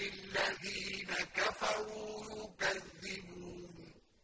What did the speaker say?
لِلَّذِينَ